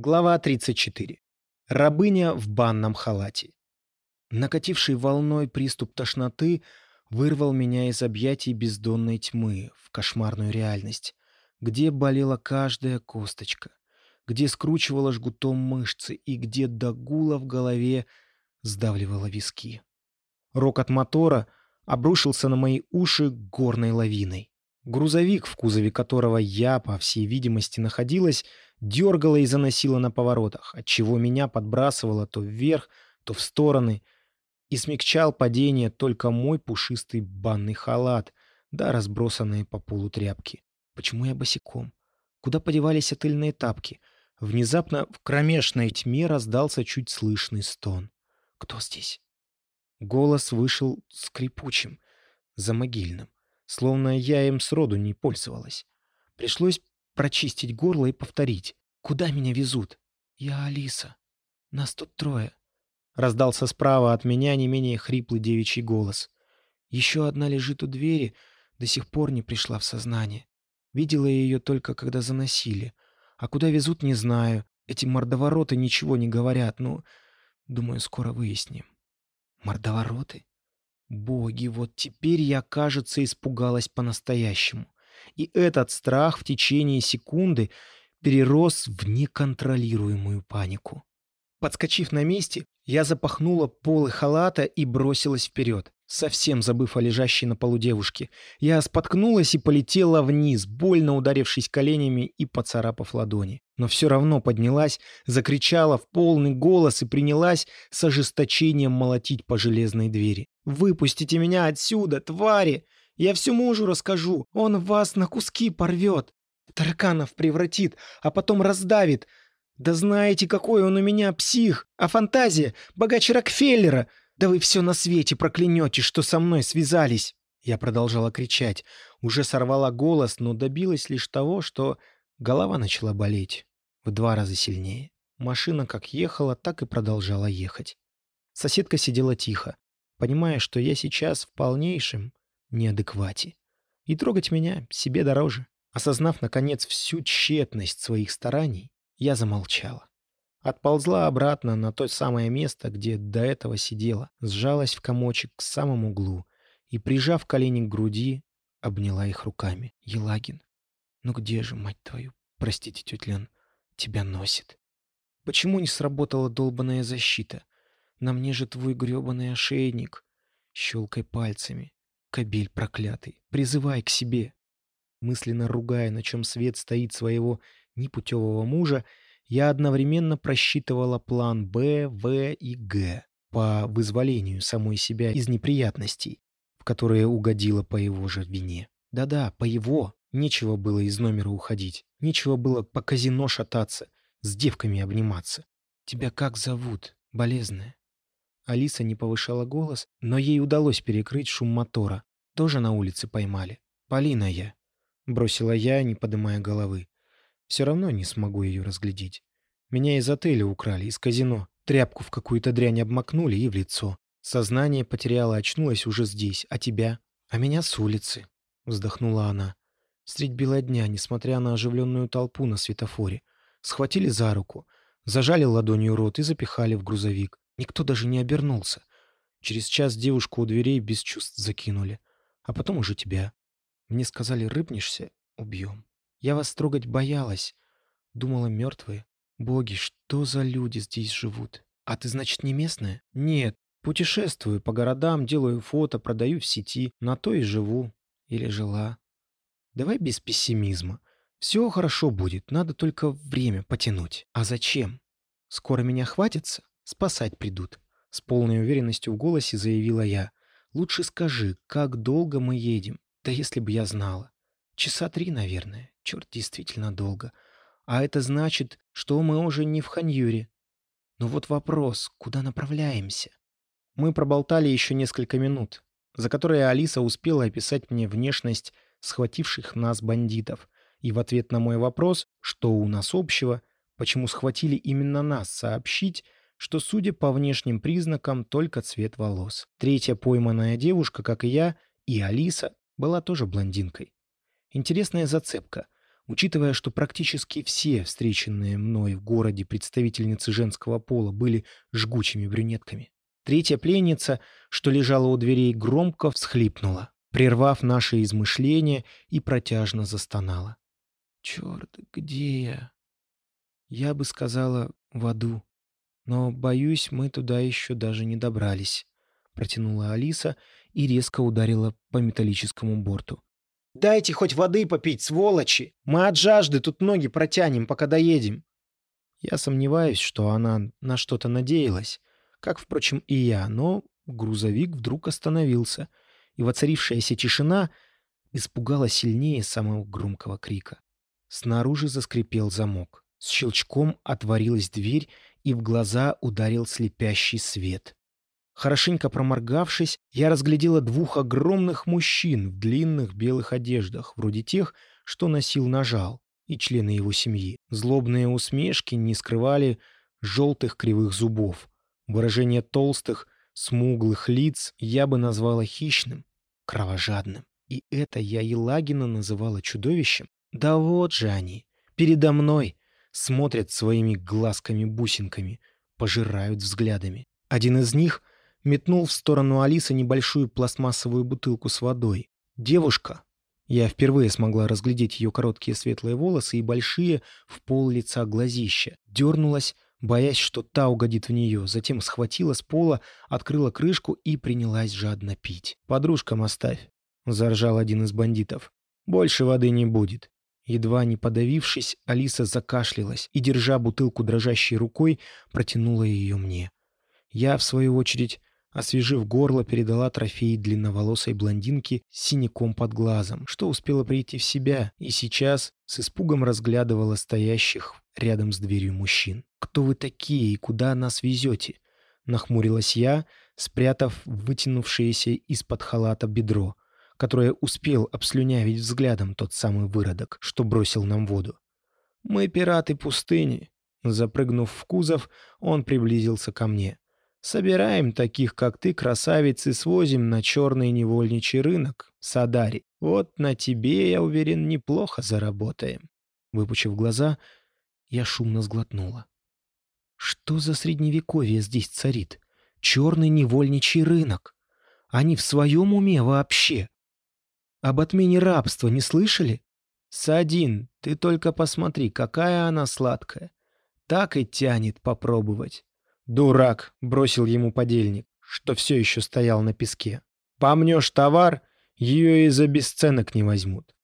Глава 34. Рабыня в банном халате. Накативший волной приступ тошноты вырвал меня из объятий бездонной тьмы в кошмарную реальность, где болела каждая косточка, где скручивала жгутом мышцы и где до гула в голове сдавливала виски. Рок от мотора обрушился на мои уши горной лавиной. Грузовик, в кузове которого я, по всей видимости, находилась, дергала и заносила на поворотах, отчего меня подбрасывало то вверх, то в стороны, и смягчал падение только мой пушистый банный халат, да разбросанные по полу тряпки. Почему я босиком? Куда подевались отельные тапки? Внезапно в кромешной тьме раздался чуть слышный стон. «Кто здесь?» Голос вышел скрипучим, замогильным словно я им сроду не пользовалась. Пришлось прочистить горло и повторить. «Куда меня везут?» «Я Алиса. Нас тут трое». Раздался справа от меня не менее хриплый девичий голос. Еще одна лежит у двери, до сих пор не пришла в сознание. Видела ее только, когда заносили. А куда везут, не знаю. Эти мордовороты ничего не говорят, но, думаю, скоро выясним. Мордовороты? Боги, вот теперь я, кажется, испугалась по-настоящему. И этот страх в течение секунды перерос в неконтролируемую панику. Подскочив на месте, я запахнула полы халата и бросилась вперед, совсем забыв о лежащей на полу девушке. Я споткнулась и полетела вниз, больно ударившись коленями и поцарапав ладони. Но все равно поднялась, закричала в полный голос и принялась с ожесточением молотить по железной двери. «Выпустите меня отсюда, твари! Я всю мужу расскажу, он вас на куски порвет, тараканов превратит, а потом раздавит, да знаете, какой он у меня псих, а фантазия богаче Рокфеллера. Да вы все на свете проклянете, что со мной связались. Я продолжала кричать, уже сорвала голос, но добилась лишь того, что голова начала болеть в два раза сильнее. Машина как ехала, так и продолжала ехать. Соседка сидела тихо, понимая, что я сейчас в полнейшем неадеквате. И трогать меня себе дороже. Осознав, наконец, всю тщетность своих стараний, я замолчала. Отползла обратно на то самое место, где до этого сидела, сжалась в комочек к самому углу и, прижав колени к груди, обняла их руками. «Елагин, ну где же, мать твою, простите, тетя Лен, тебя носит? Почему не сработала долбаная защита? На мне же твой грёбаный ошейник. Щелкай пальцами. Кобель проклятый, призывай к себе». Мысленно ругая, на чем свет стоит своего непутевого мужа, я одновременно просчитывала план Б, В и Г по вызволению самой себя из неприятностей, в которые угодила по его же вине. Да-да, по его. Нечего было из номера уходить. Нечего было по казино шататься, с девками обниматься. «Тебя как зовут, болезная?» Алиса не повышала голос, но ей удалось перекрыть шум мотора. Тоже на улице поймали. «Полина я», — бросила я, не поднимая головы. Все равно не смогу ее разглядеть. Меня из отеля украли, из казино. Тряпку в какую-то дрянь обмакнули и в лицо. Сознание потеряла, очнулась уже здесь. А тебя? А меня с улицы. Вздохнула она. Средь бела дня, несмотря на оживленную толпу на светофоре. Схватили за руку, зажали ладонью рот и запихали в грузовик. Никто даже не обернулся. Через час девушку у дверей без чувств закинули. А потом уже тебя. Мне сказали, рыпнешься — убьем. Я вас трогать боялась. Думала, мертвые. Боги, что за люди здесь живут? А ты, значит, не местная? Нет, путешествую по городам, делаю фото, продаю в сети. На то и живу. Или жила. Давай без пессимизма. Все хорошо будет, надо только время потянуть. А зачем? Скоро меня хватится? Спасать придут. С полной уверенностью в голосе заявила я. Лучше скажи, как долго мы едем? Да если бы я знала. Часа три, наверное. Черт, действительно долго. А это значит, что мы уже не в Ханьюре. Но вот вопрос, куда направляемся? Мы проболтали еще несколько минут, за которые Алиса успела описать мне внешность схвативших нас бандитов. И в ответ на мой вопрос, что у нас общего, почему схватили именно нас, сообщить, что, судя по внешним признакам, только цвет волос. Третья пойманная девушка, как и я, и Алиса, была тоже блондинкой. Интересная зацепка. Учитывая, что практически все встреченные мной в городе представительницы женского пола были жгучими брюнетками. Третья пленница, что лежала у дверей, громко всхлипнула, прервав наши измышления и протяжно застонала. «Черт, где я?» «Я бы сказала, в аду. Но, боюсь, мы туда еще даже не добрались», — протянула Алиса и резко ударила по металлическому борту. «Дайте хоть воды попить, сволочи! Мы от жажды тут ноги протянем, пока доедем!» Я сомневаюсь, что она на что-то надеялась, как, впрочем, и я, но грузовик вдруг остановился, и воцарившаяся тишина испугала сильнее самого громкого крика. Снаружи заскрипел замок. С щелчком отворилась дверь, и в глаза ударил слепящий свет. Хорошенько проморгавшись, я разглядела двух огромных мужчин в длинных белых одеждах, вроде тех, что носил нажал, и члены его семьи. Злобные усмешки не скрывали желтых кривых зубов. Выражение толстых, смуглых лиц я бы назвала хищным, кровожадным. И это я Елагина называла чудовищем? Да вот же они, передо мной, смотрят своими глазками-бусинками, пожирают взглядами. Один из них метнул в сторону Алисы небольшую пластмассовую бутылку с водой. Девушка, я впервые смогла разглядеть ее короткие светлые волосы и большие в пол лица глазища, дернулась, боясь, что та угодит в нее, затем схватила с пола, открыла крышку и принялась жадно пить. «Подружкам оставь», — заржал один из бандитов. «Больше воды не будет». Едва не подавившись, Алиса закашлялась и, держа бутылку дрожащей рукой, протянула ее мне. Я, в свою очередь, освежив горло, передала трофей длинноволосой блондинке с синяком под глазом, что успела прийти в себя и сейчас с испугом разглядывала стоящих рядом с дверью мужчин. «Кто вы такие и куда нас везете?» — нахмурилась я, спрятав вытянувшееся из-под халата бедро, которое успел обслюнявить взглядом тот самый выродок, что бросил нам воду. «Мы пираты пустыни». Запрыгнув в кузов, он приблизился ко мне. Собираем таких, как ты, красавиц, и свозим на черный невольничий рынок, Садари. Вот на тебе, я уверен, неплохо заработаем». Выпучив глаза, я шумно сглотнула. «Что за средневековье здесь царит? Черный невольничий рынок? Они в своем уме вообще? Об отмене рабства не слышали? Садин, ты только посмотри, какая она сладкая. Так и тянет попробовать. «Дурак!» — бросил ему подельник, что все еще стоял на песке. «Помнешь товар, ее и за бесценок не возьмут.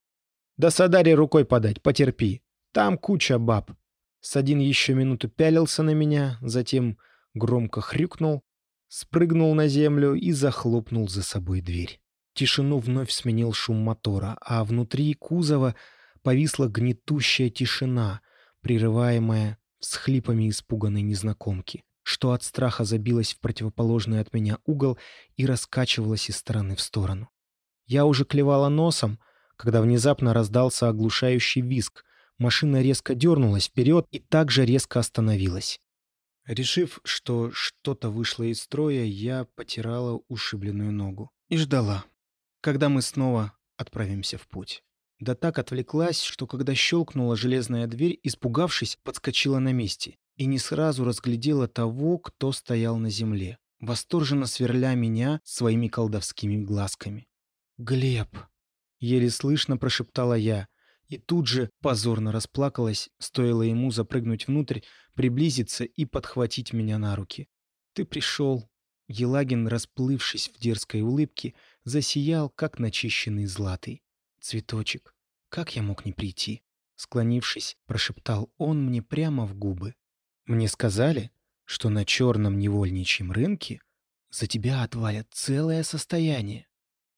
Да Садаре рукой подать, потерпи. Там куча баб». Садин еще минуту пялился на меня, затем громко хрюкнул, спрыгнул на землю и захлопнул за собой дверь. Тишину вновь сменил шум мотора, а внутри кузова повисла гнетущая тишина, прерываемая всхлипами испуганной незнакомки что от страха забилась в противоположный от меня угол и раскачивалась из стороны в сторону. Я уже клевала носом, когда внезапно раздался оглушающий визг. Машина резко дернулась вперед и также резко остановилась. Решив, что что-то вышло из строя, я потирала ушибленную ногу и ждала, когда мы снова отправимся в путь. Да так отвлеклась, что когда щелкнула железная дверь, испугавшись, подскочила на месте и не сразу разглядела того, кто стоял на земле, восторженно сверля меня своими колдовскими глазками. «Глеб!» — еле слышно прошептала я, и тут же позорно расплакалась, стоило ему запрыгнуть внутрь, приблизиться и подхватить меня на руки. «Ты пришел!» Елагин, расплывшись в дерзкой улыбке, засиял, как начищенный златый. «Цветочек, как я мог не прийти?» Склонившись, прошептал он мне прямо в губы. Мне сказали, что на черном невольничьем рынке за тебя отвалят целое состояние.